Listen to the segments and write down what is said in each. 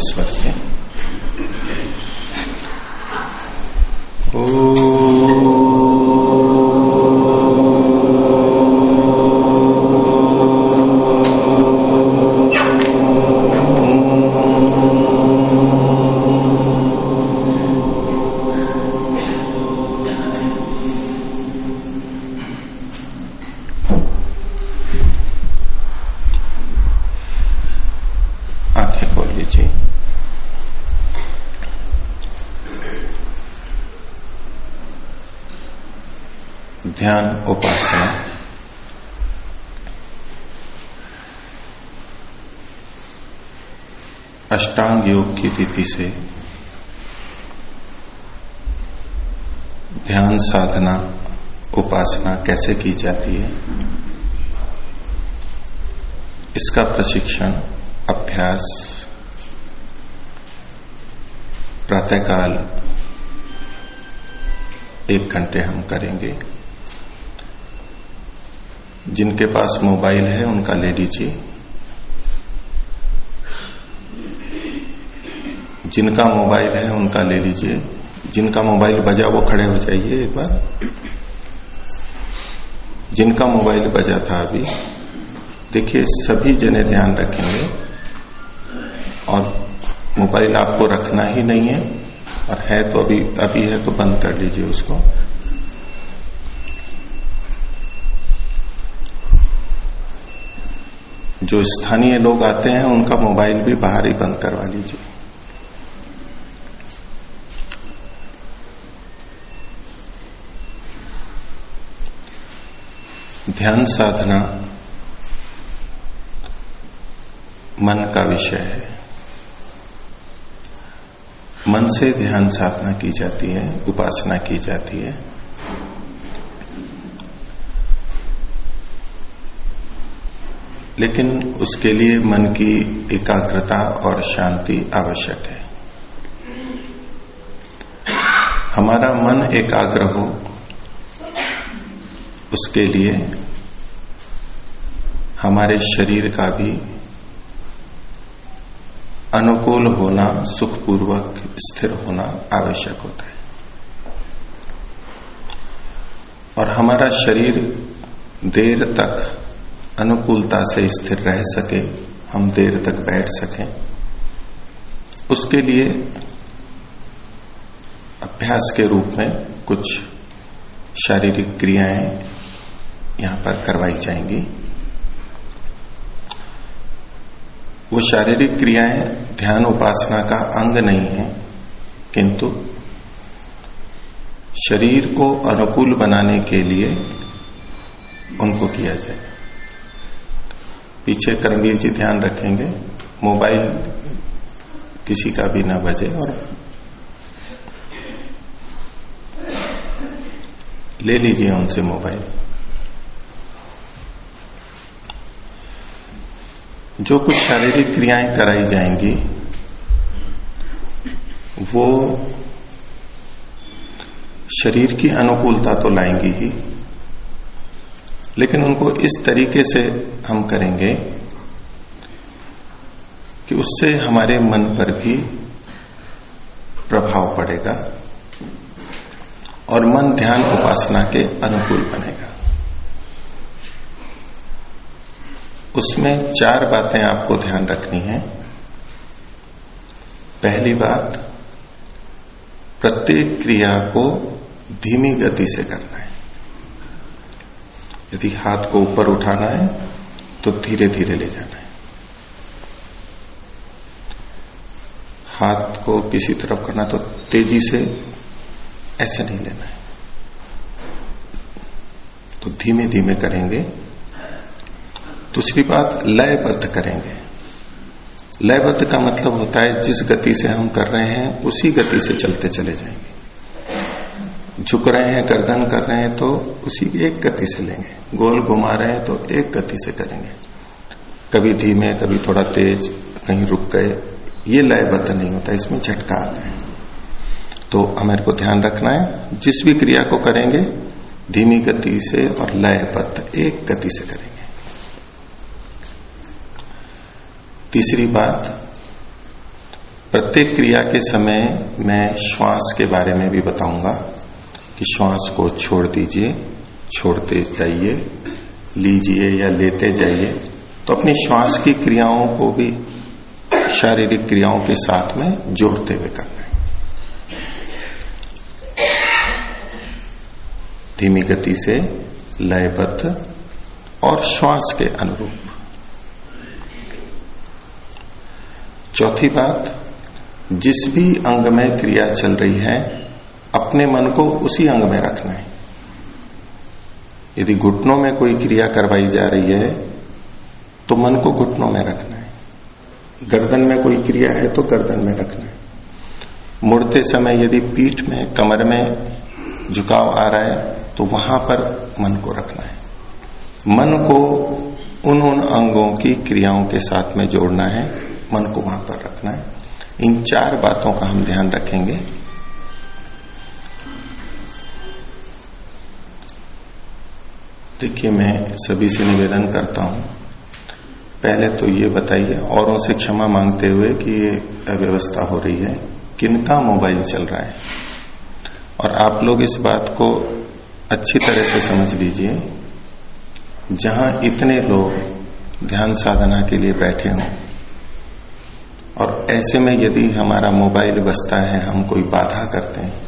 से ओ योग की तिथि से ध्यान, साधना, उपासना कैसे की जाती है? इसका प्रशिक्षण, अभ्यास, प्रातःकाल एक घंटे हम करेंगे। जिनके पास मोबाइल है, उनका ले लीजिए जिनका मोबाइल है उनका ले लीजिए। जिनका मोबाइल बजा, वो खड़े हो जाइए एक बार। जिनका मोबाइल बजा था अभी, देखिए, सभी जने ध्यान रखेंगे। और मोबाइल आपको रखना ही नहीं है, और है तो अभी अभी है तो बंद कर लीजिए उसको। जो स्थानीय लोग आते हैं, उनका मोबाइल भी बाहर ही बंद करवा लीजिए। ध्यान साधना मन का विषय है। मन से ध्यान साधना की जाती है, उपासना की जाती है। लेकिन उसके लिए मन की एकाग्रता और शांति आवश्यक है। हमारा मन एकाग्र हो, उसके लिए हमारे शरीर का भी अनुकूल होना, सुखपूर्वक स्थिर होना आवश्यक होता है। और हमारा शरीर देर तक अनुकूलता से स्थिर रह सके, हम देर तक बैठ सकें। उसके लिए अभ्यास के रूप में कुछ शारीरिक क्रियाएँ यहाँ पर करवाई जाएँगी। वो शारीरिक क्रियाएँ, ध्यान उपासना का अंग नहीं है, किंतु शरीर को अनुकूल बनाने के लिए उनको किया जाए। पीछे करमवीर जी ध्यान रखेंगे, मोबाइल किसी का भी ना बजे और ले लीजिए उनसे मोबाइल। जो कुछ शारीरिक क्रियाएँ कराई जाएँगी, वो शरीर की अनुकूलता तो लाएँगी ही, लेकिन उनको इस तरीके से हम करेंगे कि उससे हमारे मन पर भी प्रभाव पड़ेगा और मन ध्यान उपासना के अनुकूल बनेगा। उसमें चार बातें आपको ध्यान रखनी है। पहली बात, प्रत्येक क्रिया को धीमी गति से करना है। यदि हाथ को ऊपर उठाना है तो धीरे धीरे ले जाना है। हाथ को किसी तरफ़ करना तो तेज़ी से ऐसे नहीं लेना है। तो धीमे धीमे करेंगे। दूसरी बात, लयबद्ध करेंगे। लयबद्ध का मतलब होता है, जिस गति से हम कर रहे हैं, उसी गति से चलते चले जाएँगे। झुक रहे हैं, गर्दन कर रहे हैं तो उसी एक गति से लेंगे। गोल घुमा रहे हैं तो एक गति से करेंगे। कभी धीमे, कभी थोड़ा तेज, कहीं रुक गए, ये लयबद्ध नहीं होता, इसमें झटका आता है। तो हमारे को ध्यान रखना है, जिस भी क्रिया को करेंगे, धीमी गति से और लयबद्ध एक गति से करेंगे। तीसरी बात, प्रत्येक क्रिया के समय मैं श्वास के बारे में भी बताऊँगा कि श्वास को छोड़ दीजिए, छोड़ते जाइए, लीजिए या लेते जाइए। तो अपनी श्वास की क्रियाओं को भी, शारीरिक क्रियाओं के साथ में जोड़ते हुए करना धीमी गति से लयबद्ध और श्वास के अनुरूप। चौथी बात, जिस भी अंग में क्रिया चल रही है, अपने मन को उसी अंग में रखना है। यदि घुटनों में कोई क्रिया करवाई जा रही है तो मन को घुटनों में रखना है। गर्दन में कोई क्रिया है तो गर्दन में रखना है। मुड़ते समय यदि पीठ में, कमर में झुकाव आ रहा है तो वहाँ पर मन को रखना है। मन को उन उन अंगों की क्रियाओं के साथ में जोड़ना है मन को वहाँ पर रखना है। इन चार बातों का हम ध्यान रखेंगे। देखिए, मैं सभी से निवेदन करता हूँ, पहले तो ये बताइए, औरों से क्षमा मांगते हुए कि ये अव्यवस्था हो रही है। किनका मोबाइल चल रहा है? और आप लोग इस बात को अच्छी तरह से समझ लीजिए, जहाँ इतने लोग ध्यान साधना के लिए बैठे हों और ऐसे में यदि हमारा मोबाइल बसता है, हम कोई बाधा करते हैं।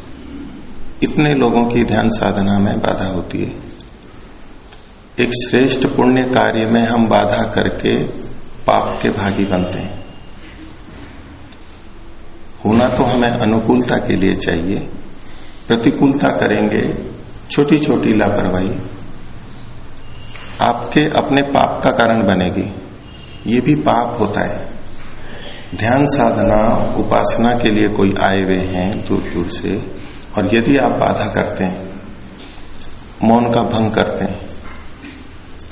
इतने लोगों की ध्यान साधना में बाधा होती है। एक श्रेष्ठ पुण्य कार्य में हम बाधा करके पाप के भागी बनते हैं। होना तो हमें अनुकूलता के लिए चाहिए। प्रतिकूलता करेंगे छोटी छोटी लापरवाही। आपके अपने पाप का कारण बनेगी। ये भी पाप होता है। ध्यान साधना, उपासना के लिए कोई आए हुए हैं दूर दूर से, और यदि आप बाधा करते हैं, मौन का भंग करते हैं,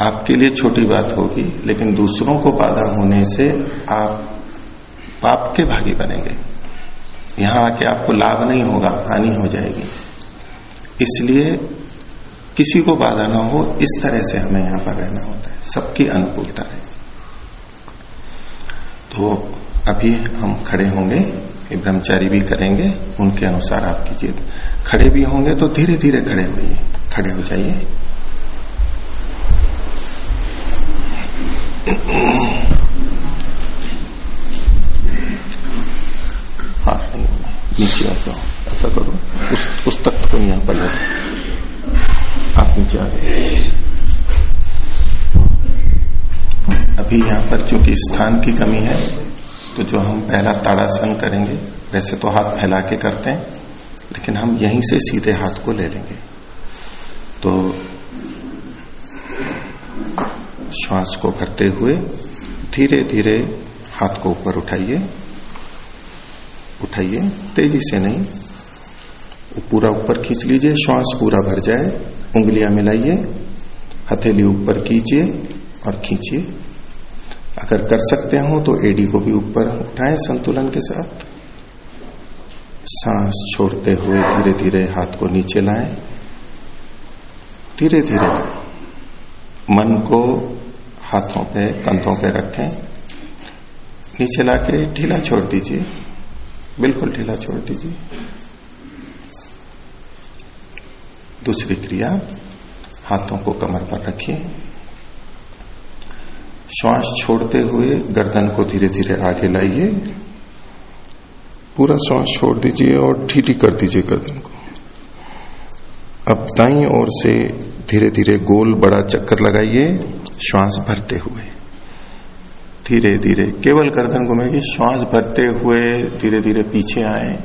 आपके लिए छोटी बात होगी, लेकिन दूसरों को बाधा होने से आप पाप के भागी बनेंगे। यहाँ आके आपको लाभ नहीं होगा, हानि हो जाएगी। इसलिए किसी को बाधा ना हो, इस तरह से हमें यहाँ पर रहना होता है। सबकी अनुकूलता है। तो अभी हम खड़े होंगे ब्रह्मचारी भी करेंगे, उनके अनुसार आप कीजिए खड़े भी होंगे तो धीरे धीरे खड़े होइए। खड़े हो जाइए। हाँ नीचे आ जाओ। ऐसा करो। उस उस तख्त को यहाँ पर आप नीचे आ गए अभी यहाँ पर चूँकि स्थान की कमी है तो जो हम पहला ताड़ासन करेंगे, वैसे तो हाथ फैला के करते हैं, लेकिन हम यहीं से सीधे हाथ को ले लेंगे। तो श्वास को भरते हुए धीरे धीरे हाथ को ऊपर उठाइए। उठाइए, तेज़ी से नहीं, पूरा ऊपर खींच लीजिए, श्वास पूरा भर जाए, उंगलियाँ मिलाइए, हथेली ऊपर कीजिए और खींचिए। अगर कर सकते हो तो एडी को भी ऊपर उठाएँ संतुलन के साथ। सांस छोड़ते हुए धीरे धीरे हाथ को नीचे लाएँ। धीरे धीरे मन को हाथों पे, कंधों पे रखें। नीचे लाके ढीला छोड़ दीजिए। बिल्कुल ढीला छोड़ दीजिए। दूसरी क्रिया, हाथों को कमर पर रखिए श्वास छोड़ते हुए गर्दन को धीरे धीरे आगे लाइए। पूरा श्वास छोड़ दीजिए और ठीठी कर दीजिए गर्दन को। अब दाई ओर से धीरे धीरे गोल बड़ा चक्कर लगाइए श्वास भरते हुए। धीरे धीरे केवल गर्दन घुमेगी श्वास भरते हुए धीरे धीरे पीछे आए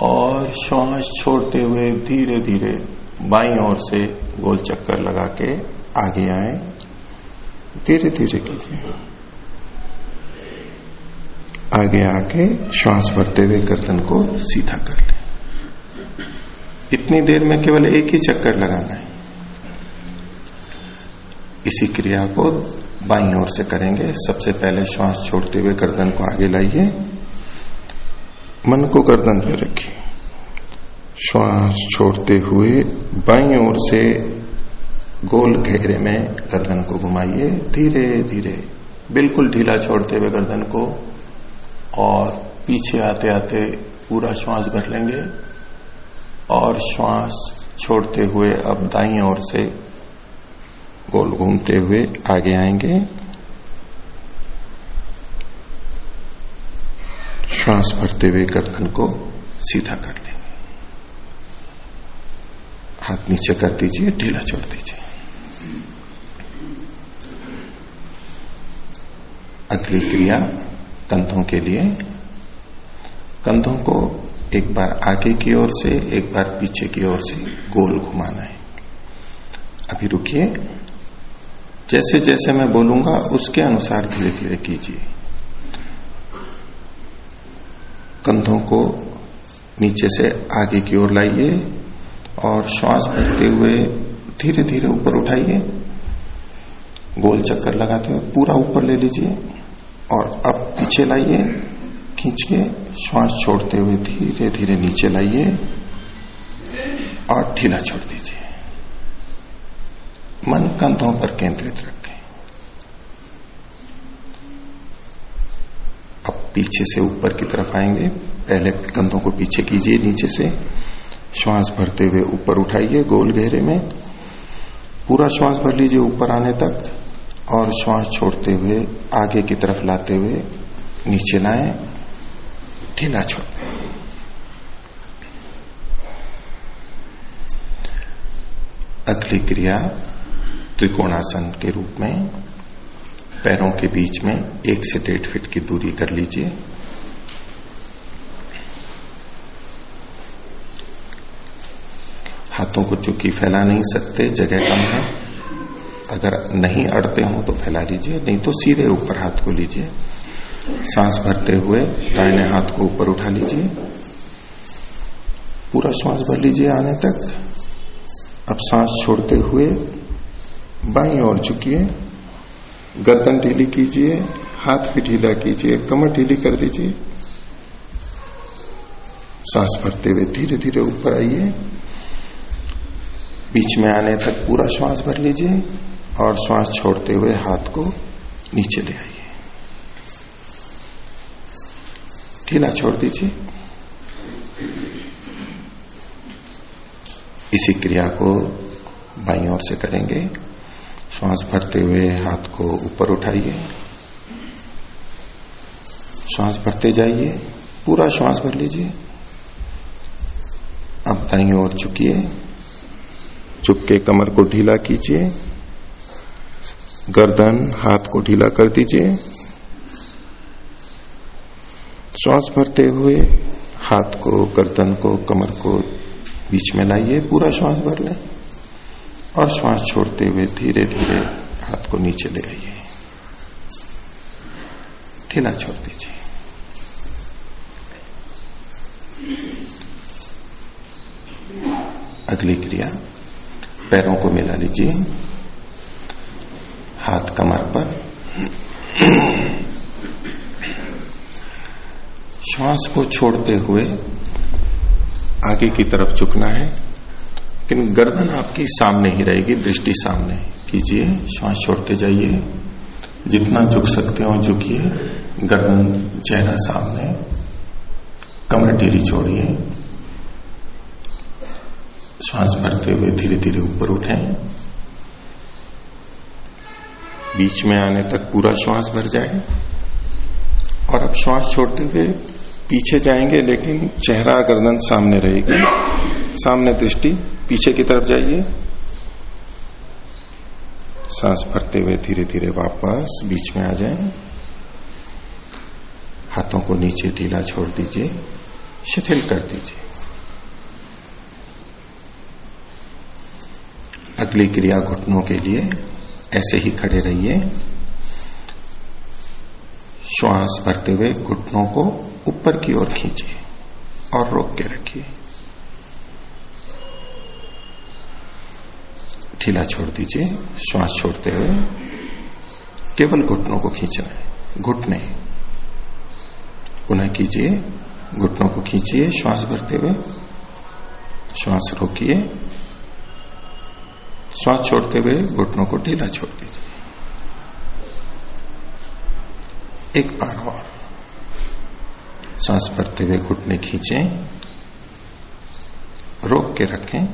और श्वास छोड़ते हुए धीरे धीरे बाई ओर से गोल चक्कर लगा के आगे आए। धीरे धीरे कीजिए। आगे आके श्वास भरते हुए गर्दन को सीधा कर ले। इतनी देर में केवल एक ही चक्कर लगाना है। इसी क्रिया को बाई ओर से करेंगे। सबसे पहले श्वास छोड़ते हुए गर्दन को आगे लाइए। मन को गर्दन पे रखिए। श्वास छोड़ते हुए बाई ओर से गोल घेरे में गर्दन को घुमाइए, धीरे धीरे, बिल्कुल ढीला छोड़ते हुए गर्दन को, और पीछे आते आते पूरा श्वास भर लेंगे, और श्वास छोड़ते हुए अब दाई ओर से गोल घूमते हुए आगे आएँगे। श्वास भरते हुए गर्दन को सीधा कर लेंगे। हाथ नीचे कर दीजिए, ढीला छोड़ दीजिए। अगली क्रिया कंधों के लिए। कंधों को एक बार आगे की ओर से, एक बार पीछे की ओर से गोल घुमाना है। अभी रुकिए। जैसे जैसे मैं बोलूँगा, उसके अनुसार धीरे धीरे कीजिए। कंधों को नीचे से आगे की ओर लाइए और श्वास भरते हुए धीरे धीरे ऊपर उठाइए। गोल चक्कर लगाते हुए पूरा ऊपर ले लीजिए। और अब पीछे लाइए खींच के श्वास छोड़ते हुए धीरे धीरे नीचे लाइए और ढीला छोड़ दीजिए। मन कंधों पर केंद्रित रखें। अब पीछे से ऊपर की तरफ़ आएँगे। पहले कंधों को पीछे कीजिए नीचे से। श्वास भरते हुए ऊपर उठाइए गोल घेरे में। पूरा श्वास भर लीजिए ऊपर आने तक। और श्वास छोड़ते हुए, आगे की तरफ़ लाते हुए, नीचे लाए, ढीला छोड़ अगली क्रिया त्रिकोणासन के रूप में, पैरों के बीच में एक से डेढ़ फीट की दूरी कर लीजिए। हाथों को चूँकि फैला नहीं सकते, जगह कम है। अगर नहीं अड़ते हो तो फैला लीजिए नहीं तो सीधे ऊपर हाथ को लीजिए। सांस भरते हुए दाहिने हाथ को ऊपर उठा लीजिए। पूरा श्वास भर लीजिए आने तक। अब सांस छोड़ते हुए बाई और झुकिए। गर्दन ढीली कीजिए, हाथ भी ढीला कीजिए, कमर ढीली कर दीजिए। सांस भरते हुए धीरे धीरे ऊपर आइए। बीच में आने तक पूरा श्वास भर लीजिए। और श्वास छोड़ते हुए हाथ को नीचे ले आइए। ढीला छोड़ दीजिए। इसी क्रिया को बाई ओर से करेंगे। श्वास भरते हुए हाथ को ऊपर उठाइए। श्वास भरते जाइए। पूरा श्वास भर लीजिए। अब दाई ओर चुकिए चुप के कमर को ढीला कीजिए। गर्दन, हाथ को ढीला कर दीजिए। श्वास भरते हुए हाथ को, गर्दन को, कमर को बीच में लाइए, पूरा श्वास भर लें। और श्वास छोड़ते हुए धीरे धीरे हाथ को नीचे ले आइए। ढीला छोड़ दीजिए। अगली क्रिया, पैरों को मिला लीजिए। हाथ कमर पर। श्वास को छोड़ते हुए आगे की तरफ़ झुकना है। लेकिन गर्दन आपकी सामने ही रहेगी, दृष्टि सामने। कीजिए, श्वास छोड़ते जाइए। जितना झुक सकते हो, झुकिए। गर्दन, चेहरा सामने। कमर ढीली छोड़िए। श्वास भरते हुए धीरे धीरे ऊपर उठें। बीच में आने तक पूरा श्वास भर जाए और अब श्वास छोड़ते हुए पीछे जाएँगे, लेकिन चेहरा गर्दन सामने रहेगी। सामने दृष्टि, पीछे की तरफ़ जाइए। सांस भरते हुए धीरे धीरे वापस बीच में आ जाए। हाथों को नीचे ढीला छोड़ दीजिए, शिथिल कर दीजिए। अगली क्रिया घुटनों के लिए ऐसे ही खड़े रहिए। श्वास भरते हुए घुटनों को ऊपर की ओर खींचिए और रोक के रखिए। ढीला छोड़ दीजिए, श्वास छोड़ते हुए। केवल घुटनों को खींचना है घुटने पुनः कीजिए, घुटनों को खींचिए, श्वास भरते हुए। श्वास रोकिए। श्वास छोड़ते हुए घुटनों को ढीला छोड़ दीजिए। एक बार और। सांस भरते हुए घुटने खींचें, रोक के रखें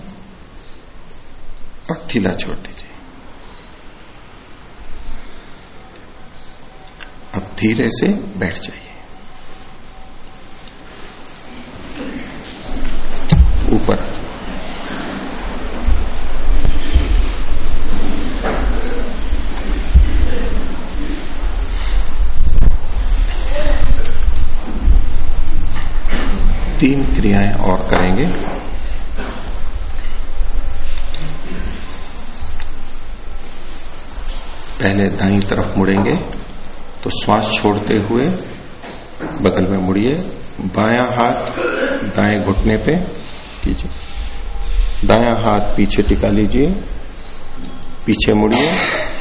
और ढीला छोड़ दीजिए। अब धीरे से बैठ जाइए। ऊपर तीन क्रियाएँ और करेंगे। पहले दाई तरफ़ मुड़ेंगे तो श्वास छोड़ते हुए बगल में मुड़िए। बायां हाथ दाएँ घुटने पे कीजिए। दायां हाथ पीछे टिका लीजिए। पीछे मुड़िए।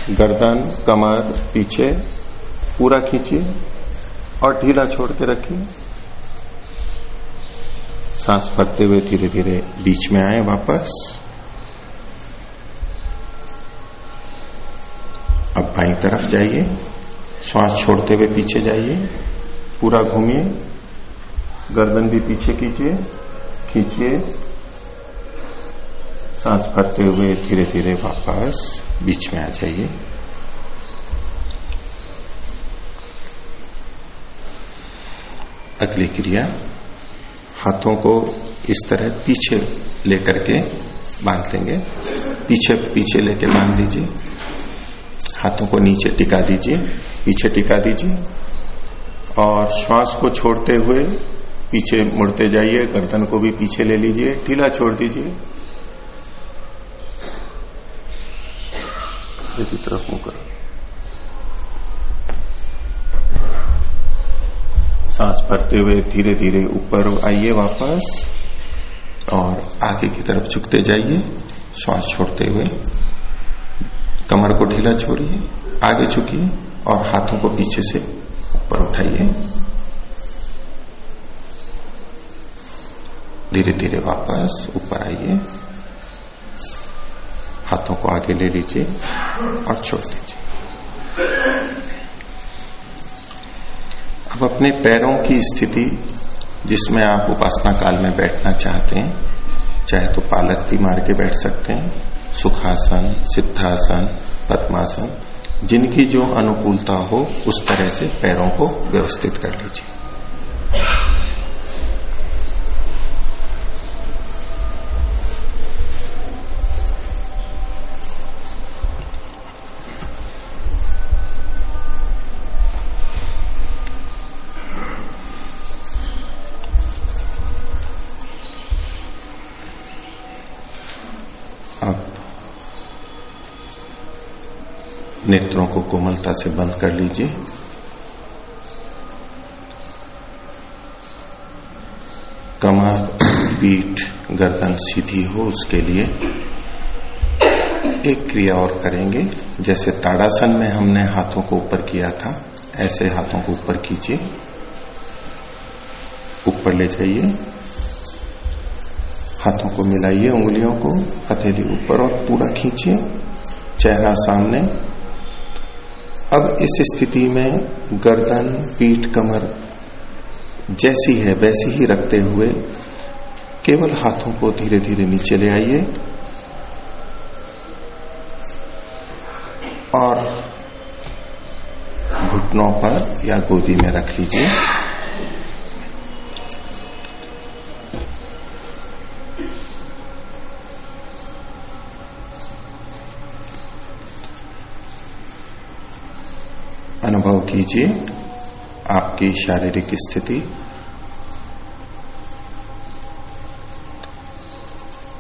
गर्दन, कमर पीछे पूरा खींचिए और ढीला छोड़ के रखिए। सांस भरते हुए धीरे धीरे बीच में आए वापस। अब बाई तरफ़ जाइए। श्वास छोड़ते हुए पीछे जाइए। पूरा घूमिए। गर्दन भी पीछे कीजिए। खींचिए। सांस भरते हुए धीरे धीरे वापस बीच में आ जाइए। अगली क्रिया। हाथों को इस तरह पीछे लेकर के बाँध लेंगे। पीछे पीछे लेके बाँध दीजिए। हाथों को नीचे टिका दीजिए। पीछे टिका दीजिए। और श्वास को छोड़ते हुए पीछे मुड़ते जाइए। गर्दन को भी पीछे ले लीजिए। ढीला छोड़ दीजिए। एक तरफ़ मुँह सांस भरते हुए धीरे धीरे ऊपर आइए वापस और आगे की तरफ़ झुकते जाइए, श्वास छोड़ते हुए। कमर को ढीला छोड़िए, आगे झुकिए और हाथों को पीछे से ऊपर उठाइए। धीरे धीरे वापस ऊपर आइए। हाथों को आगे ले लीजिए और छोड़ दीजिए। अपने पैरों की स्थिति जिसमें आप उपासना काल में बैठना चाहते हैं, चाहे तो पालक पालकती मार के बैठ सकते हैं, सुखासन, सिद्धासन, पद्मासन, जिनकी जो अनुकूलता हो, उस तरह से पैरों को व्यवस्थित कर लीजिए। नेत्रों को कोमलता से बंद कर लीजिए। कमर पीठ, गर्दन सीधी हो, उसके लिए एक क्रिया और करेंगे। जैसे ताड़ासन में हमने हाथों को ऊपर किया था, ऐसे हाथों को ऊपर कीजिए ऊपर ले जाइए। हाथों को मिलाइए, उंगलियों को, हथेली ऊपर और पूरा खींचिए। चेहरा सामने। अब इस स्थिति में गर्दन, पीठ, कमर जैसी है, वैसी ही रखते हुए केवल हाथों को धीरे धीरे नीचे ले आइए। और घुटनों पर या गोदी में रख लीजिए अनुभव कीजिए आपकी शारीरिक स्थिति।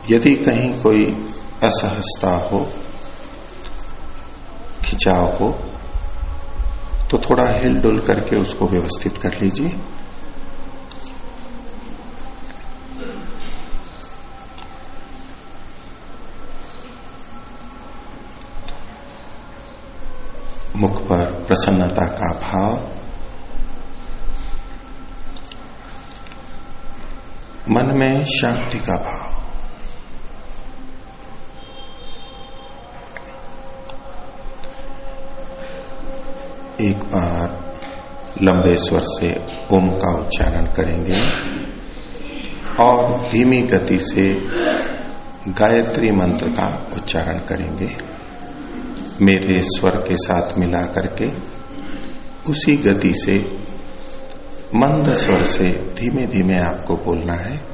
यदि कहीं कोई असहजता हो, खिंचाव हो तो थोड़ा हिलडुल करके उसको व्यवस्थित कर लीजिए मुख पर प्रसन्नता का भाव। मन में शांति का भाव। एक बार लंबे स्वर से ओम का उच्चारण करेंगे और धीमी गति से गायत्री मंत्र का उच्चारण करेंगे। मेरे स्वर के साथ मिला करके उसी गति से मंद स्वर से धीमे धीमे आपको बोलना है।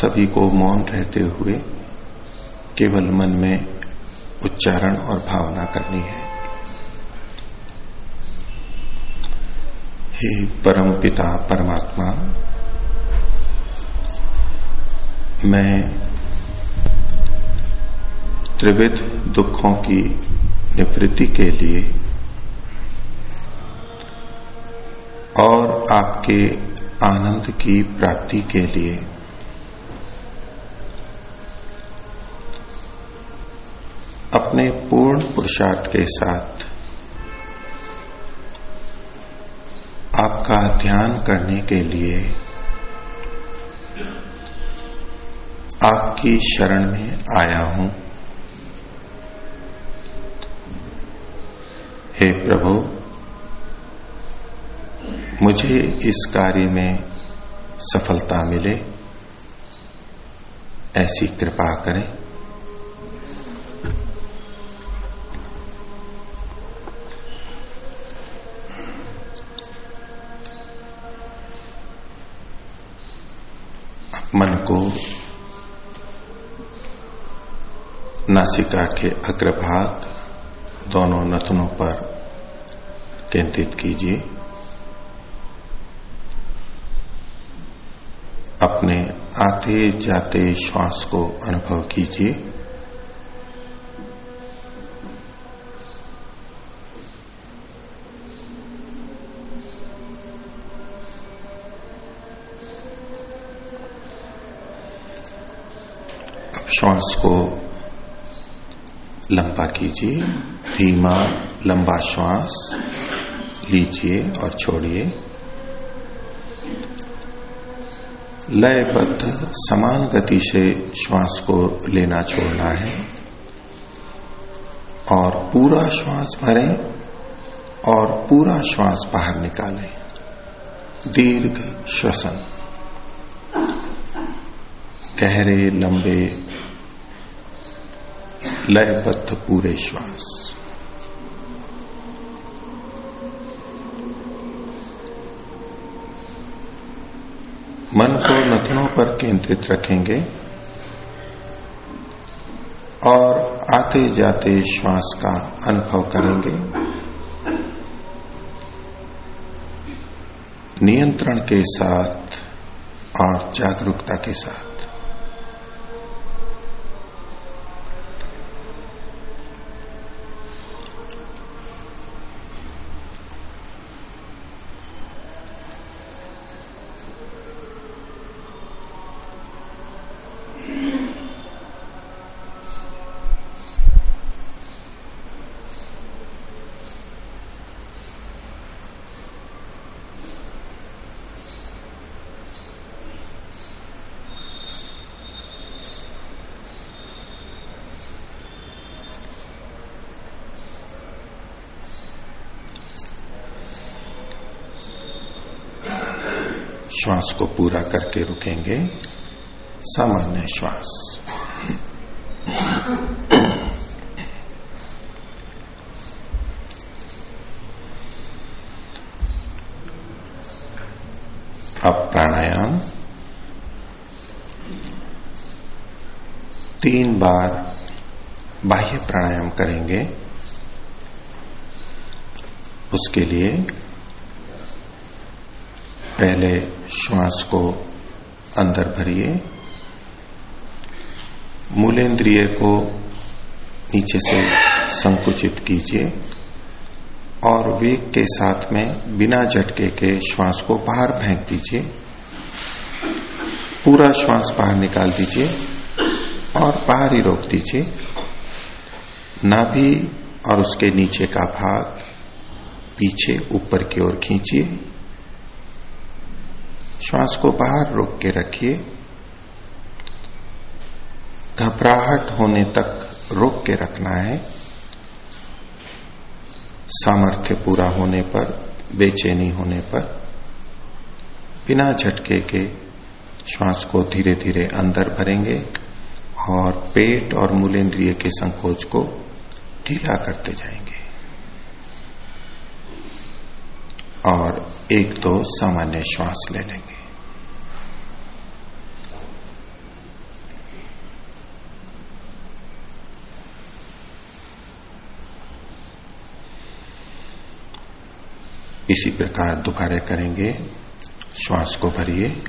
सभी को मौन रहते हुए केवल मन में उच्चारण और भावना करनी है। हे परम पिता परमात्मा मैं त्रिविध दुखों की निवृत्ति के लिए और आपके आनंद की प्राप्ति के लिए अपने पूर्ण पुरुषार्थ के साथ आपका ध्यान करने के लिए आपकी शरण में आया हूँ। हे प्रभु, मुझे इस कार्य में सफलता मिले। ऐसी कृपा करें। मन को नासिका के अग्रभाग दोनों नथनों पर केंद्रित कीजिए। अपने आते जाते श्वास को अनुभव कीजिए। श्वास को लंबा कीजिए, धीमा, लंबा श्वास लीजिए और छोड़िए। लयबद्ध, समान गति से श्वास को लेना छोड़ना है और पूरा श्वास भरें और पूरा श्वास बाहर निकालें। दीर्घ श्वसन। गहरे, लंबे लयबद्ध पूरे श्वास। मन को नथनों पर केंद्रित रखेंगे और आते जाते श्वास का अनुभव करेंगे। नियंत्रण के साथ और जागरूकता के साथ। श्वास को पूरा करके रुकेंगे। सामान्य श्वास। अब प्राणायाम। तीन बार बाह्य प्राणायाम करेंगे। उसके लिए पहले श्वास को अंदर भरिए। मूलेंद्रिय को नीचे से संकुचित कीजिए और वेग के साथ में बिना झटके के श्वास को बाहर फेंक दीजिए। पूरा श्वास बाहर निकाल दीजिए और बाहर ही रोक दीजिए। नाभि और उसके नीचे का भाग पीछे ऊपर की ओर खींचिए। श्वास को बाहर रोक के रखिए। घबराहट होने तक रोक के रखना है। सामर्थ्य पूरा होने पर, बेचैनी होने पर, बिना झटके के श्वास को धीरे धीरे अंदर भरेंगे और पेट और मूलेंद्रिय के संकोच को ढीला करते जाएँगे। और एक दो सामान्य श्वास ले लेंगे। इसी प्रकार दोबारा करेंगे, श्वास को भरिए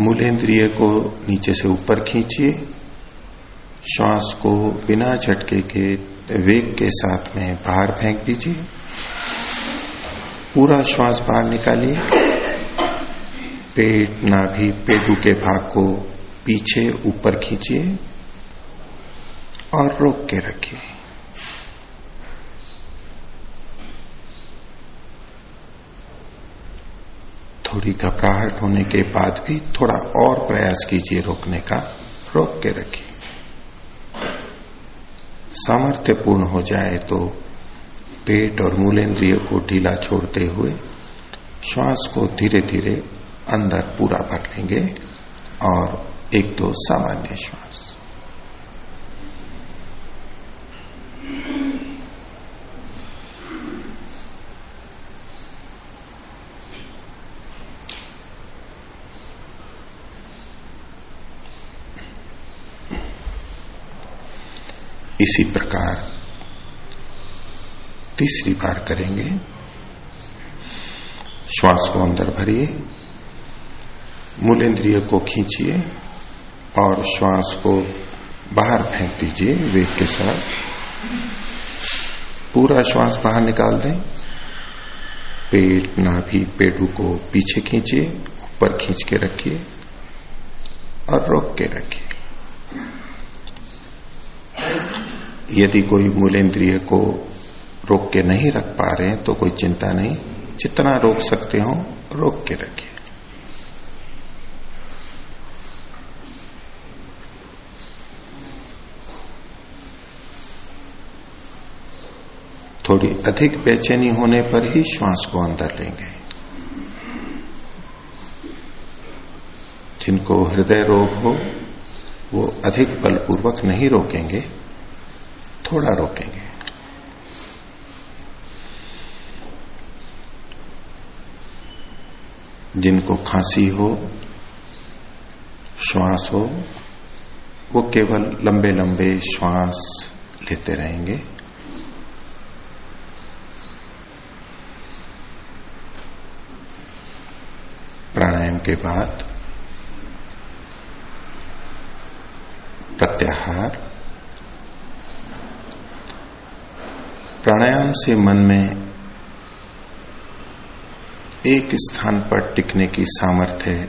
मूल इंद्रिय को नीचे से ऊपर खींचिए, श्वास को बिना झटके के वेग के साथ में बाहर फेंक दीजिए। पूरा श्वास बाहर निकालिए। पेट, नाभि पेटू के भाग को पीछे, ऊपर खींचिए और रोक के रखिए। थोड़ी घबराहट होने के बाद भी थोड़ा और प्रयास कीजिए रोकने का। रोक के रखिए। सामर्थ्य पूर्ण हो जाए तो पेट और मूलेंद्रिय को ढीला छोड़ते हुए श्वास को धीरे धीरे अंदर पूरा भर लेंगे और एक दो सामान्य श्वास। इसी प्रकार तीसरी बार करेंगे। श्वास को अंदर भरिए मूल इंद्रिय को खींचिए और श्वास को बाहर फेंक दीजिए वेग के साथ। पूरा श्वास बाहर निकाल दें। पेट, नाभि पेटू को पीछे खींचिए, ऊपर खींच के रखिए और रोक के रखिए। यदि कोई मूलेंद्रिय को रोक के नहीं रख पा रहे हैं तो कोई चिंता नहीं। जितना रोक सकते हो, रोक के रखिए। थोड़ी अधिक बेचैनी होने पर ही श्वास को अंदर लेंगे। जिनको हृदय रोग हो, वो अधिक बलपूर्वक नहीं रोकेंगे, थोड़ा रोकेंगे। जिनको खांसी हो, श्वास हो, वो केवल लंबे लंबे श्वास लेते रहेंगे। प्राणायाम के बाद प्रत्याहार। प्राणायाम से मन में एक स्थान पर टिकने की सामर्थ्य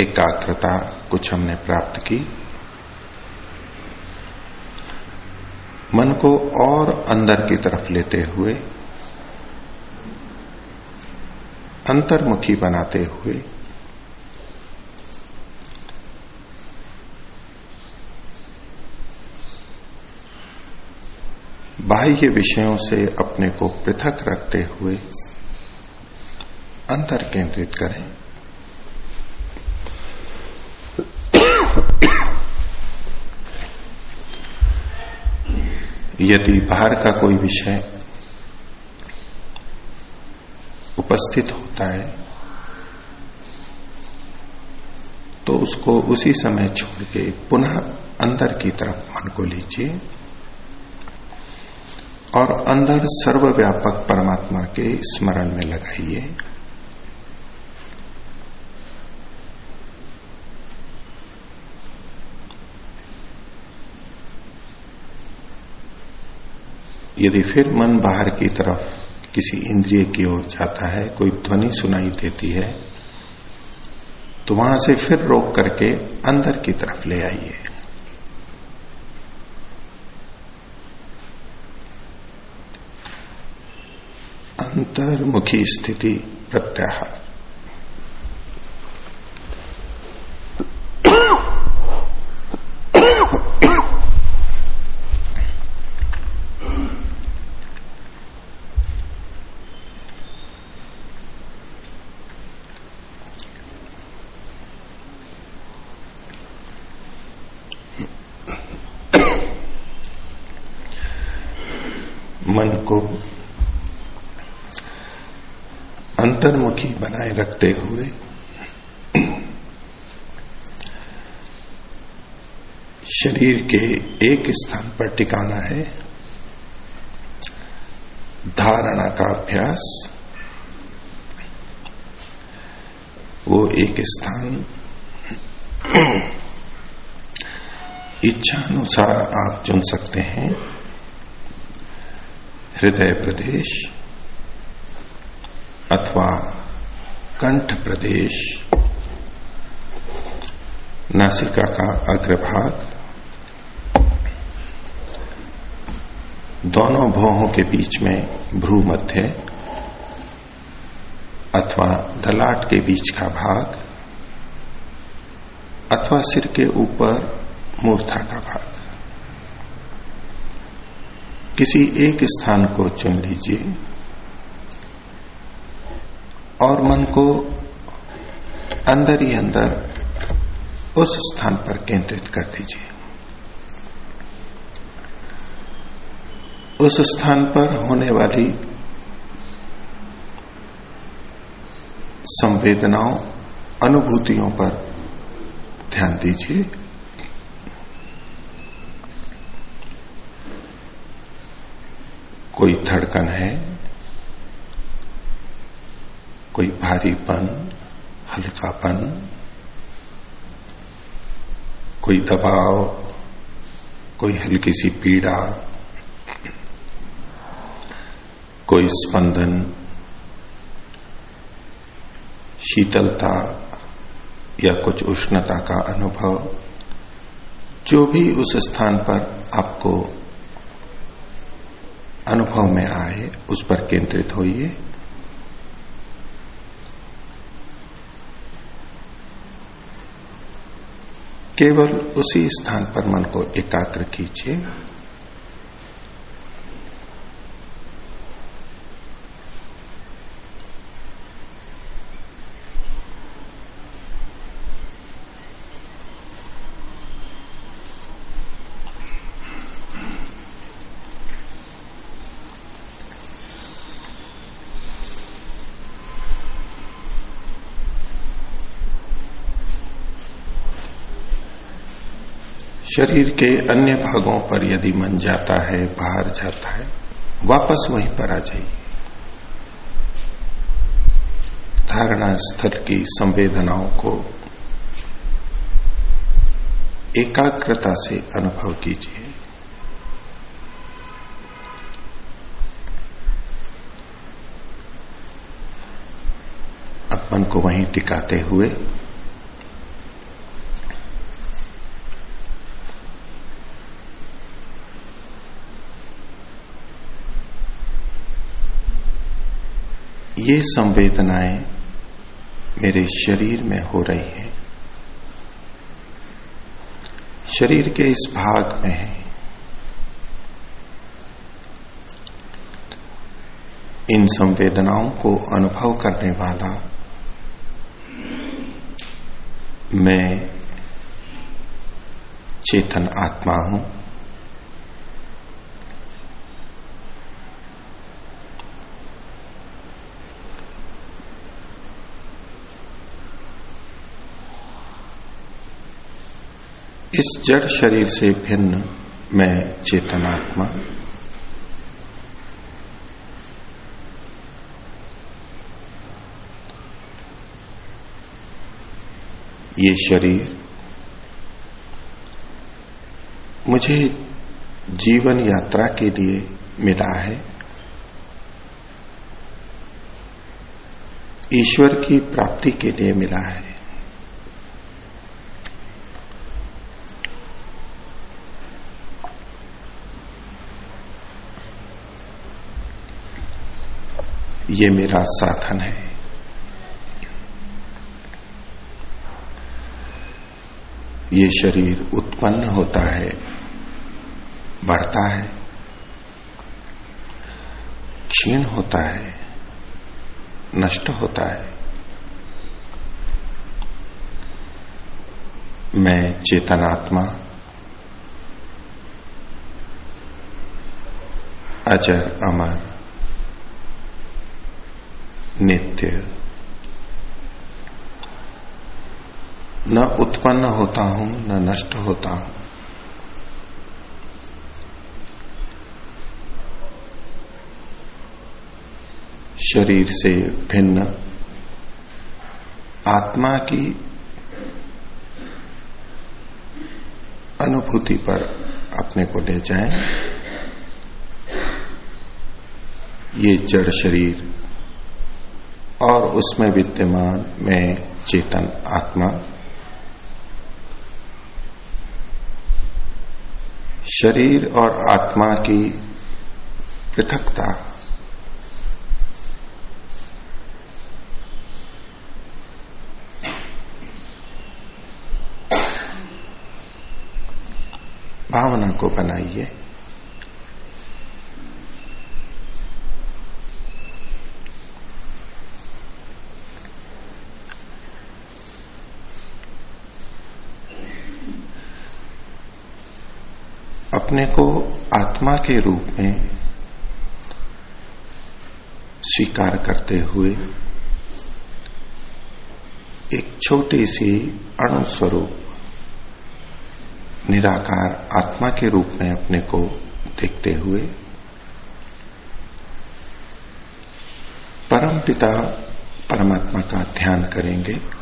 एकाग्रता कुछ हमने प्राप्त की। मन को और अंदर की तरफ़ लेते हुए, अंतर्मुखी बनाते हुए बाह्य विषयों से अपने को पृथक रखते हुए अंतर केंद्रित करें। यदि बाहर का कोई विषय उपस्थित होता है तो उसको उसी समय छोड़ के पुनः अंदर की तरफ़ मन को लीजिए। और अंदर सर्वव्यापक परमात्मा के स्मरण में लगाइए। यदि फिर मन बाहर की तरफ़ किसी इंद्रिय की ओर जाता है, कोई ध्वनि सुनाई देती है तो वहाँ से फिर रोक करके अंदर की तरफ़ ले आइए। अंतर्मुखी स्थिति प्रत्याहार मन को अंतर्मुखी बनाए रखते हुए शरीर के एक स्थान पर टिकाना है। धारणा का अभ्यास, वो एक स्थान। इच्छा अनुसार आप चुन सकते हैं। हृदय प्रदेश अथवा कंठ प्रदेश, नासिका का अग्रभाग, दोनों भौहों के बीच में भ्रू मध्य अथवा ललाट के बीच का भाग अथवा सिर के ऊपर मूर्धा का भाग। किसी एक स्थान को चुन लीजिए और मन को अंदर ही अंदर उस स्थान पर केंद्रित कर दीजिए। उस स्थान पर होने वाली संवेदनाओं, अनुभूतियों पर ध्यान दीजिए। कोई धड़कन है? कोई भारीपन हल्कापन कोई दबाव, कोई हल्की सी पीड़ा, कोई स्पंदन, शीतलता या कुछ उष्णता का अनुभव, जो भी उस स्थान पर आपको अनुभव में आए, उस पर केंद्रित होइए। केवल उसी स्थान पर मन को एकाग्र कीजिए। शरीर के अन्य भागों पर यदि मन जाता है, बाहर जाता है, वापस वहीं पर आ जाइए। धारणा स्थल की संवेदनाओं को एकाग्रता से अनुभव कीजिए। अपन को वहीं टिकाते हुए ये संवेदनाएँ मेरे शरीर में हो रही हैं। शरीर के इस भाग में है। इन संवेदनाओं को अनुभव करने वाला मैं चेतन आत्मा हूँ। इस जड़ शरीर से भिन्न मैं चेतनात्मा। ये शरीर मुझे जीवन यात्रा के लिए मिला है। ईश्वर की प्राप्ति के लिए मिला है। ये मेरा साधन है। ये शरीर उत्पन्न होता है, बढ़ता है, क्षीण होता है, नष्ट होता है। मैं चेतनात्मा अजर अमर नित्य। न उत्पन्न होता हूँ, न नष्ट होता हूँ। शरीर से भिन्न। आत्मा की अनुभूति पर अपने को ले जाएँ। ये जड़ शरीर उसमें विद्यमान मैं चेतन आत्मा। शरीर और आत्मा की पृथकता। भावना को बनाइए। अपने को आत्मा के रूप में स्वीकार करते हुए एक छोटी सी अणुस्वरूप, निराकार आत्मा के रूप में अपने को देखते हुए परम पिता परमात्मा का ध्यान करेंगे।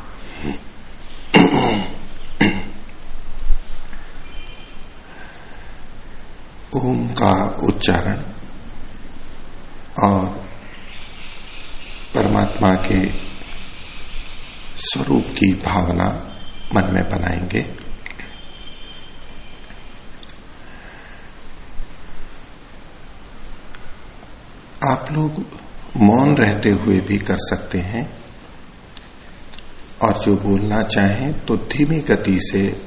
ओम का उच्चारण और परमात्मा के स्वरूप की भावना मन में बनाएँगे। आप लोग मौन रहते हुए भी कर सकते हैं और जो बोलना चाहें तो धीमी गति से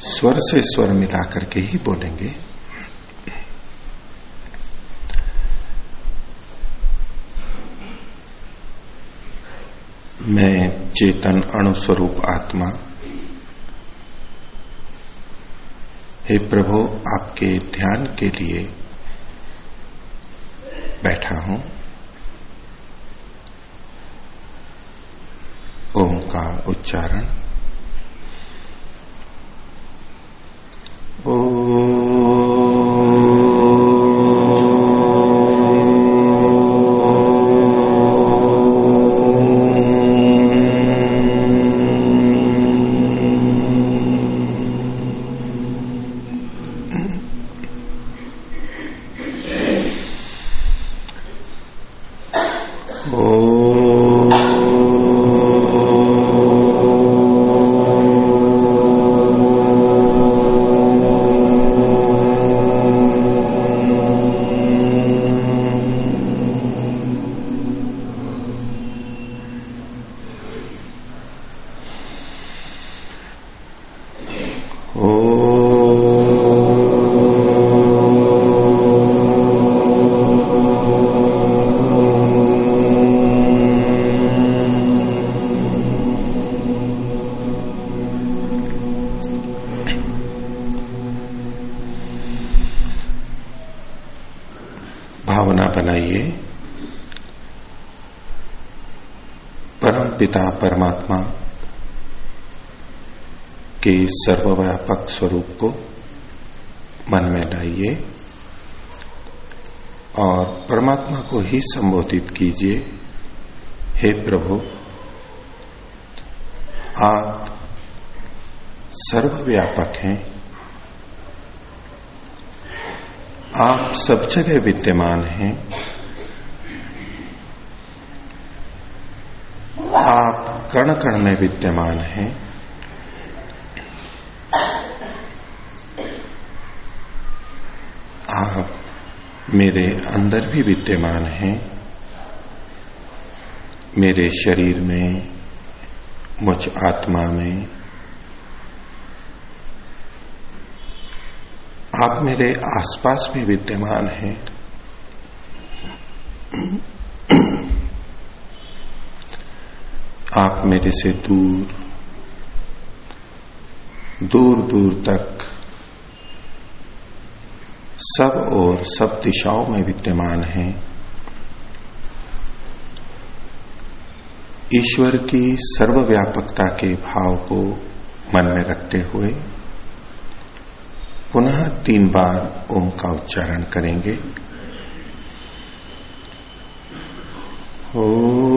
स्वर से स्वर मिला करके ही बोलेंगे। मैं चेतन अणुस्वरूप आत्मा। हे प्रभु, आपके ध्यान के लिए बैठा हूँ। ओम का उच्चारण। पिता परमात्मा के सर्वव्यापक स्वरूप को मन में लाइए और परमात्मा को ही संबोधित कीजिए। हे प्रभु, आप सर्वव्यापक हैं। आप सब जगह विद्यमान हैं। आप कण कण में विद्यमान हैं। आप मेरे अंदर भी विद्यमान हैं। मेरे शरीर में, मुझ आत्मा में। आप मेरे आसपास भी विद्यमान हैं। आप मेरे से दूर दूर दूर तक सब और सब दिशाओं में विद्यमान हैं। ईश्वर की सर्वव्यापकता के भाव को मन में रखते हुए पुनः तीन बार ओम का उच्चारण करेंगे। ओ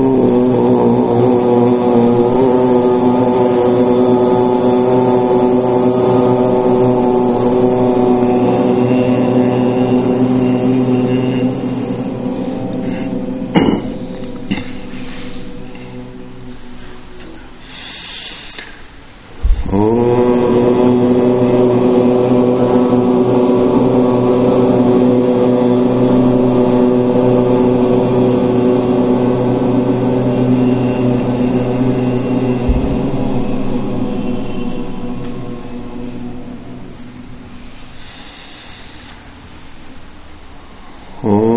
सर्वव्यापक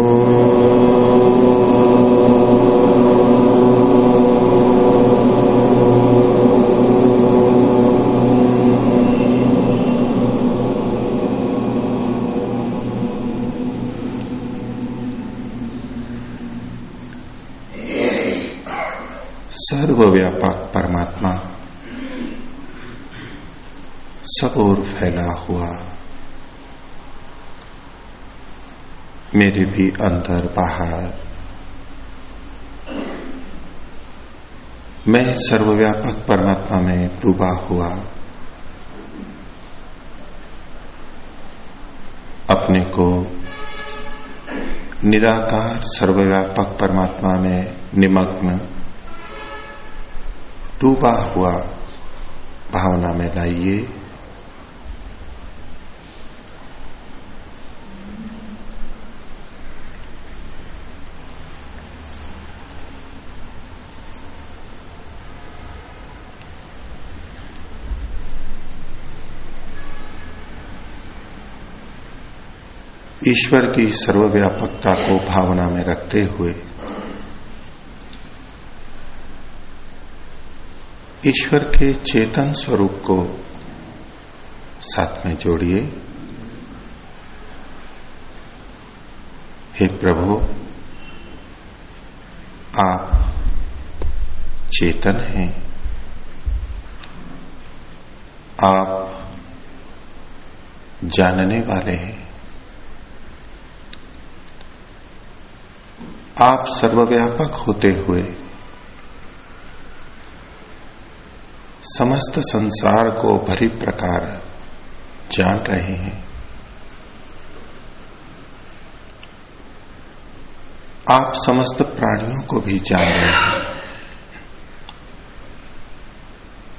परमात्मा सब और फैला हुआ मेरे भी अंदर बाहर। मैं सर्वव्यापक परमात्मा में डूबा हुआ। अपने को निराकार सर्वव्यापक परमात्मा में निमग्न, डूबा हुआ भावना में लाइए। ईश्वर की सर्वव्यापकता को भावना में रखते हुए ईश्वर के चेतन स्वरूप को साथ में जोड़िए। हे प्रभु, आप चेतन हैं। आप जानने वाले हैं। आप सर्वव्यापक होते हुए समस्त संसार को भरी प्रकार जान रहे हैं। आप समस्त प्राणियों को भी जान रहे हैं।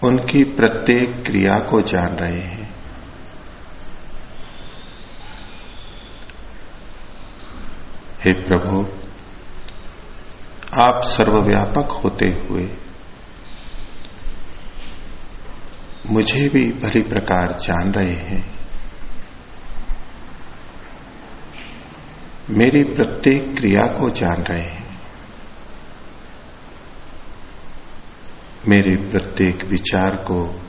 उनकी प्रत्येक क्रिया को जान रहे हैं। हे प्रभु आप सर्वव्यापक होते हुए मुझे भी भली प्रकार जान रहे हैं। मेरी प्रत्येक क्रिया को जान रहे हैं। मेरे प्रत्येक विचार को,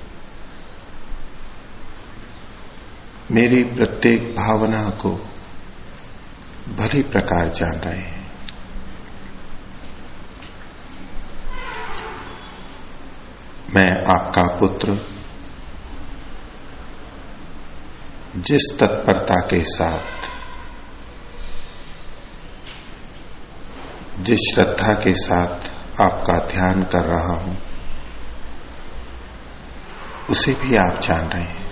मेरी प्रत्येक भावना को भली प्रकार जान रहे हैं। मैं आपका पुत्र। जिस तत्परता के साथ, जिस श्रद्धा के साथ आपका ध्यान कर रहा हूँ, उसे भी आप जान रहे हैं।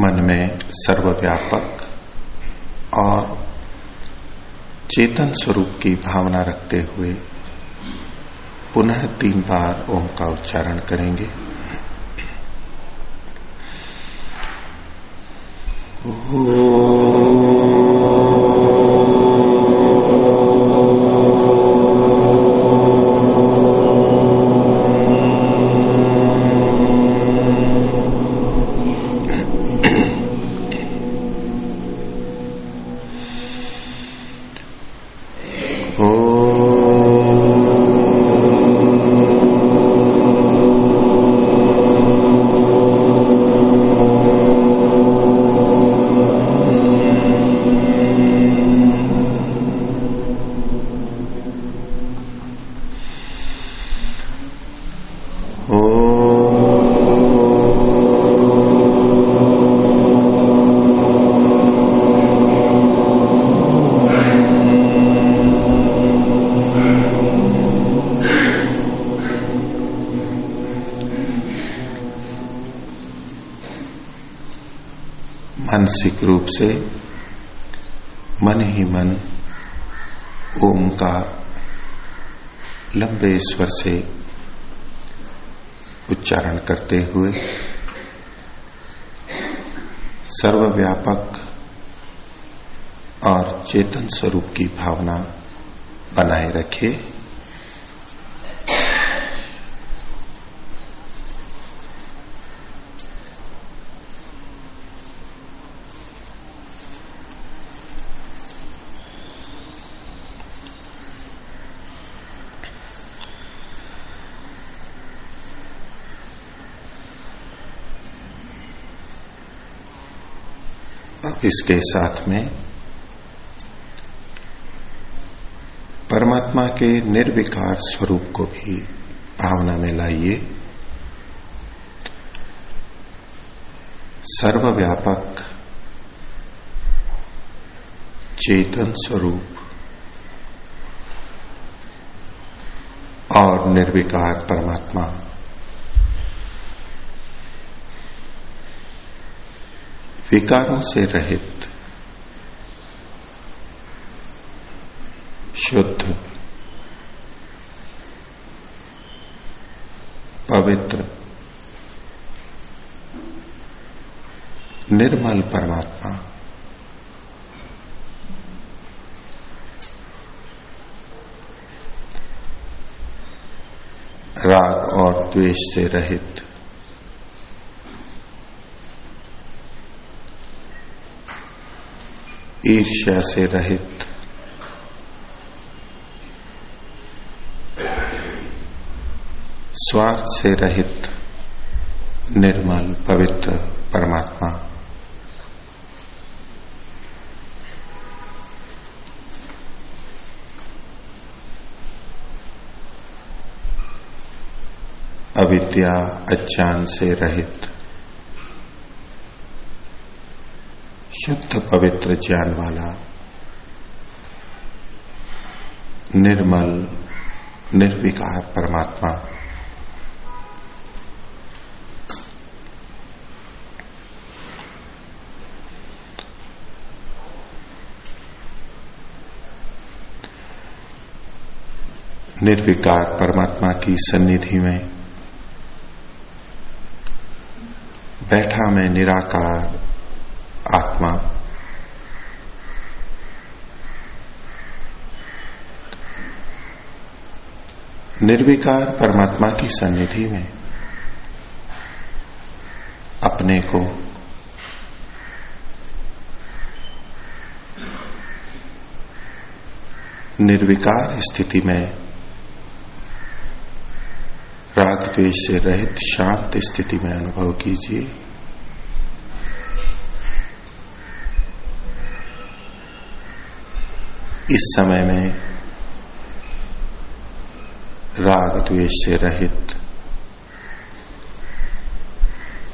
मन में सर्वव्यापक और चेतन स्वरूप की भावना रखते हुए पुनः तीन बार ओम का उच्चारण करेंगे। ओ Oh. मानसिक रूप से मन ही मन ओम का लंबे स्वर से उच्चारण करते हुए सर्वव्यापक और चेतन स्वरूप की भावना बनाए रखे इसके साथ में परमात्मा के निर्विकार स्वरूप को भी भावना में लाइए। सर्वव्यापक चेतन स्वरूप और निर्विकार परमात्मा विकारों से रहित। शुद्ध। पवित्र। निर्मल परमात्मा। राग और द्वेष से रहित। ईर्ष्या से रहित। स्वार्थ से रहित निर्मल पवित्र परमात्मा। अविद्या अज्ञान से रहित। शुद्ध पवित्र ज्ञान वाला निर्मल, निर्विकार परमात्मा। निर्विकार परमात्मा की सन्निधि में बैठा मैं निराकार आत्मा। निर्विकार परमात्मा की सन्निधि में अपने को निर्विकार स्थिति में, राग द्वेष से रहित शांत स्थिति में अनुभव कीजिए। इस समय में राग द्वेष से रहित,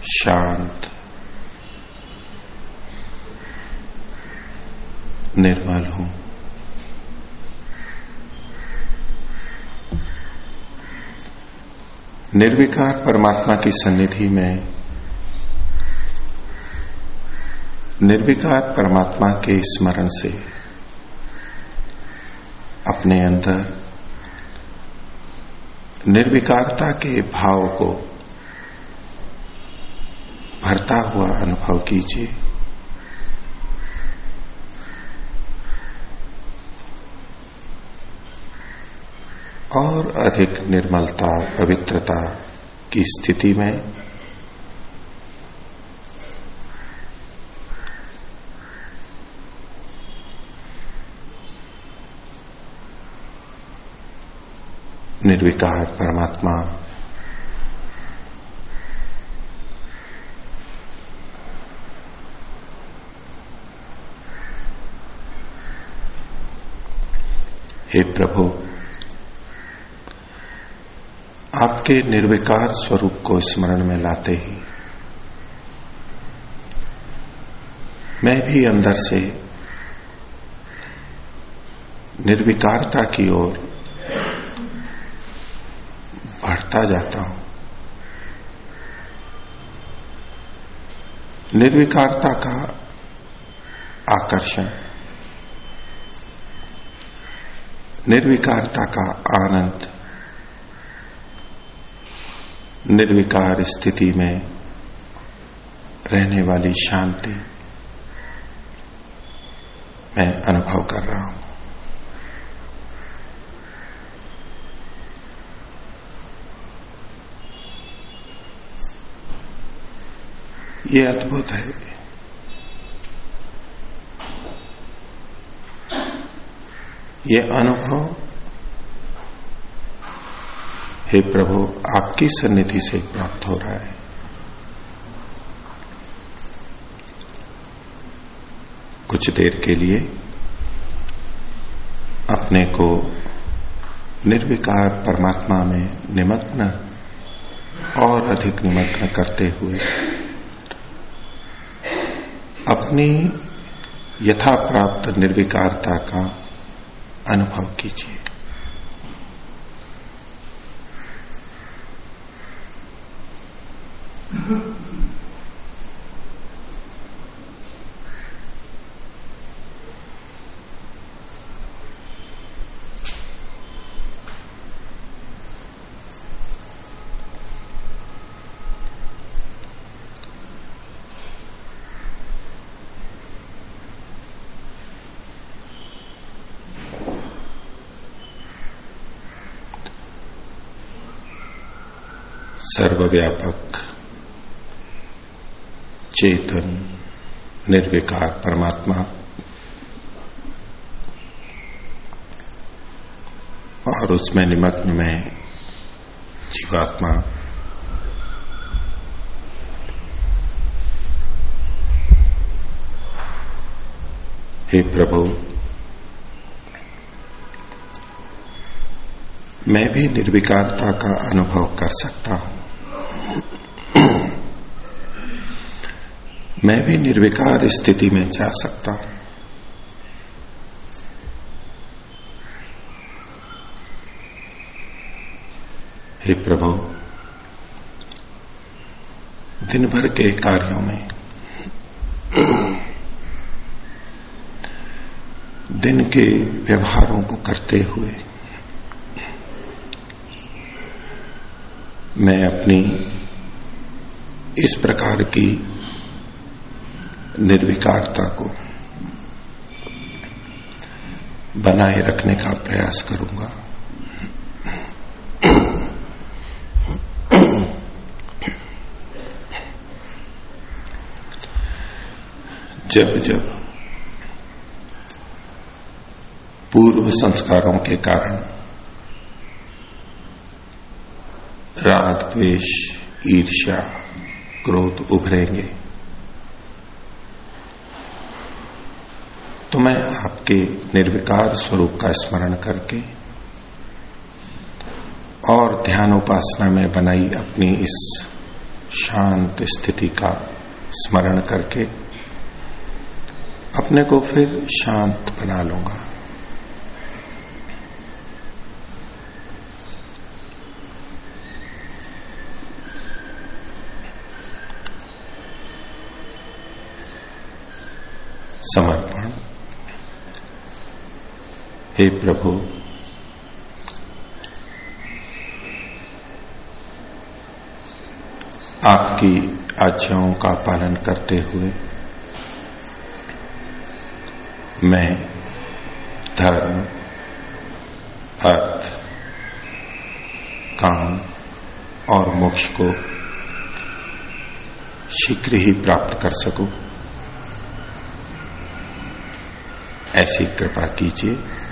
शांत, निर्मल हूँ। निर्विकार परमात्मा की सन्निधि में निर्विकार परमात्मा के स्मरण से अपने अंदर। निर्विकारता के भाव को भरता हुआ अनुभव कीजिए। और अधिक निर्मलता, पवित्रता की स्थिति में निर्विकार परमात्मा। हे प्रभु, आपके निर्विकार स्वरूप को स्मरण में लाते ही, मैं भी अंदर से निर्विकारता की ओर बढ़ता जाता हूँ। निर्विकारता का आकर्षण, निर्विकारता का आनंद, निर्विकार स्थिति में रहने वाली शांति मैं अनुभव कर रहा हूँ। ये अद्भुत है। ये अनुभव, हे प्रभु, आपकी सन्निधि से प्राप्त हो रहा है। कुछ देर के लिए अपने को निर्विकार परमात्मा में निमग्न और अधिक निमग्न करते हुए अपनी यथा प्राप्त निर्विकारता का अनुभव कीजिए। सर्वव्यापक चेतन निर्विकार परमात्मा। और उसमें निमग्न में जीवात्मा। हे प्रभु, मैं भी निर्विकारता का अनुभव कर सकता हूँ। मैं भी निर्विकार स्थिति में जा सकता हूँ। हे प्रभु दिन भर के कार्यों में, दिन के व्यवहारों को करते हुए, मैं अपनी इस प्रकार की निर्विकारता को बनाए रखने का प्रयास करूँगा। जब जब पूर्व संस्कारों के कारण राग, द्वेष, ईर्ष्या, क्रोध उभरेंगे मैं आपके निर्विकार स्वरूप का स्मरण करके और ध्यान उपासना में बनाई अपनी इस शांत स्थिति का स्मरण करके अपने को फिर शांत बना लूँगा। समर्पण। हे प्रभु, आपकी आज्ञाओं का पालन करते हुए मैं धर्म, अर्थ, काम और मोक्ष को शीघ्र ही प्राप्त कर सकूँ। ऐसी कृपा कीजिए।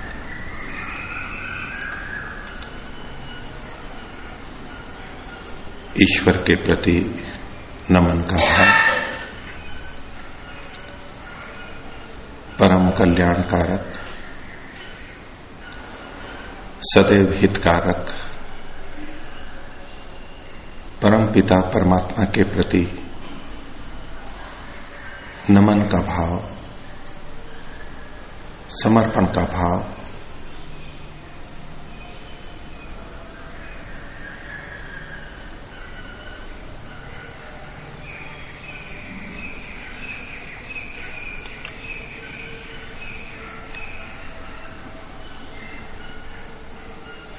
ईश्वर के प्रति नमन का भाव परम कल्याणकारक, सदैव हितकारक, परम पिता परमात्मा के प्रति नमन का भाव, समर्पण का भाव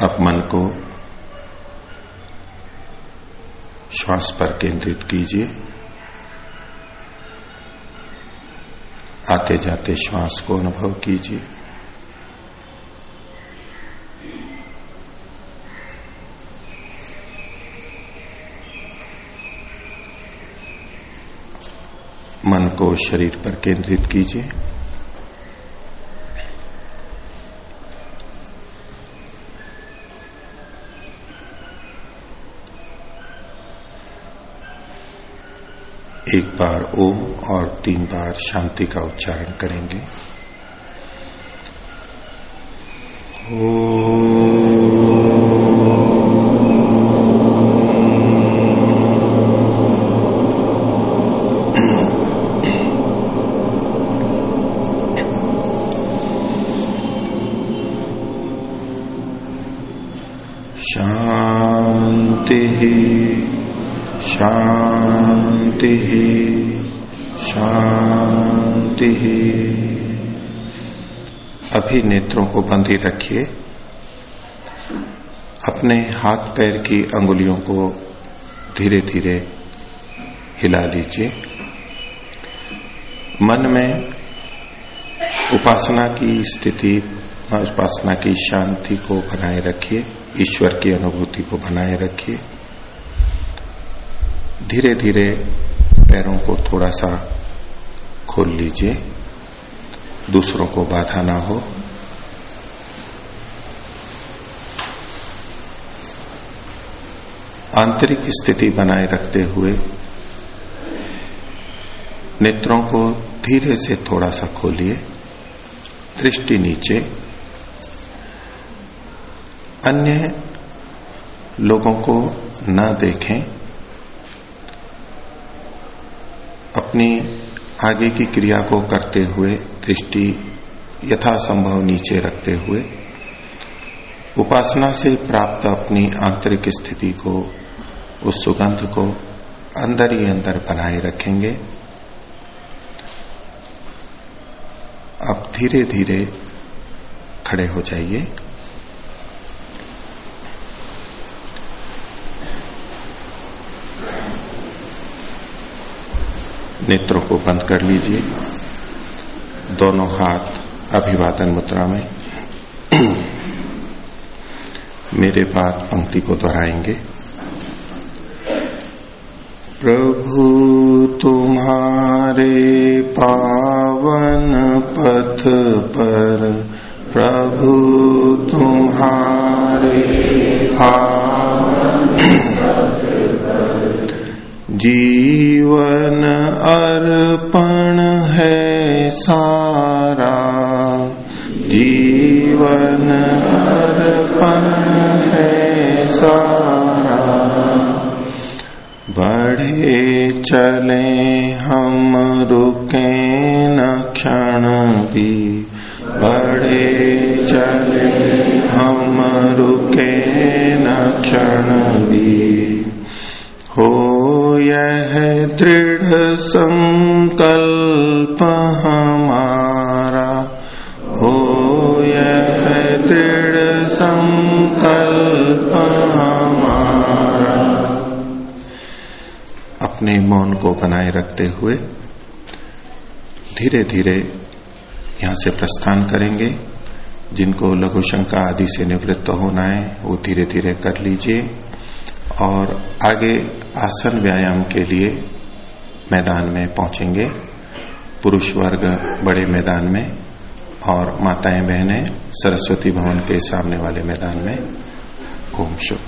अब मन को श्वास पर केंद्रित कीजिए। आते जाते श्वास को अनुभव कीजिए। मन को शरीर पर केंद्रित कीजिए। एक बार ओम और तीन बार शांति का उच्चारण करेंगे। शांति शांति अभी नेत्रों को बंद ही रखिए। अपने हाथ पैर की अंगुलियों को धीरे धीरे हिला लीजिए। मन में उपासना की स्थिति, उपासना की शांति को बनाए रखिए, ईश्वर की अनुभूति को बनाए रखिए। धीरे धीरे पैरों को थोड़ा सा खोल लीजिए। दूसरों को बाधा ना हो। आंतरिक स्थिति बनाए रखते हुए नेत्रों को धीरे से थोड़ा सा खोलिए। दृष्टि नीचे। अन्य लोगों को न देखें। अपनी आगे की क्रिया को करते हुए दृष्टि यथासंभव नीचे रखते हुए उपासना से प्राप्त अपनी आंतरिक स्थिति को, उस सुगंध को अंदर ही अंदर बनाए रखेंगे। अब धीरे धीरे खड़े हो जाइए। नेत्रों को बंद कर लीजिए। दोनों हाथ अभिवादन मुद्रा में। मेरे बाद पंक्ति को दोहराएँगे। प्रभु तुम्हारे पावन पथ पर प्रभु तुम्हारे पावन जीवन अर्पण है सारा। जीवन अर्पण है सारा। बढ़े चले हम, रुके न क्षण भी। बढ़े चले हम, रुके न क्षण भी। हो यह दृढ़ संकल्प हमारा। हो यह दृढ़ संकल्प हमारा। अपने मौन को बनाए रखते हुए धीरे धीरे यहाँ से प्रस्थान करेंगे। जिनको लघु शंका आदि से निवृत्त होना है, वो धीरे धीरे कर लीजिए। और आगे आसन व्यायाम के लिए मैदान में पहुँचेंगे। पुरुष वर्ग बड़े मैदान में और माताएँ बहनें सरस्वती भवन के सामने वाले मैदान में। ओम शुभ।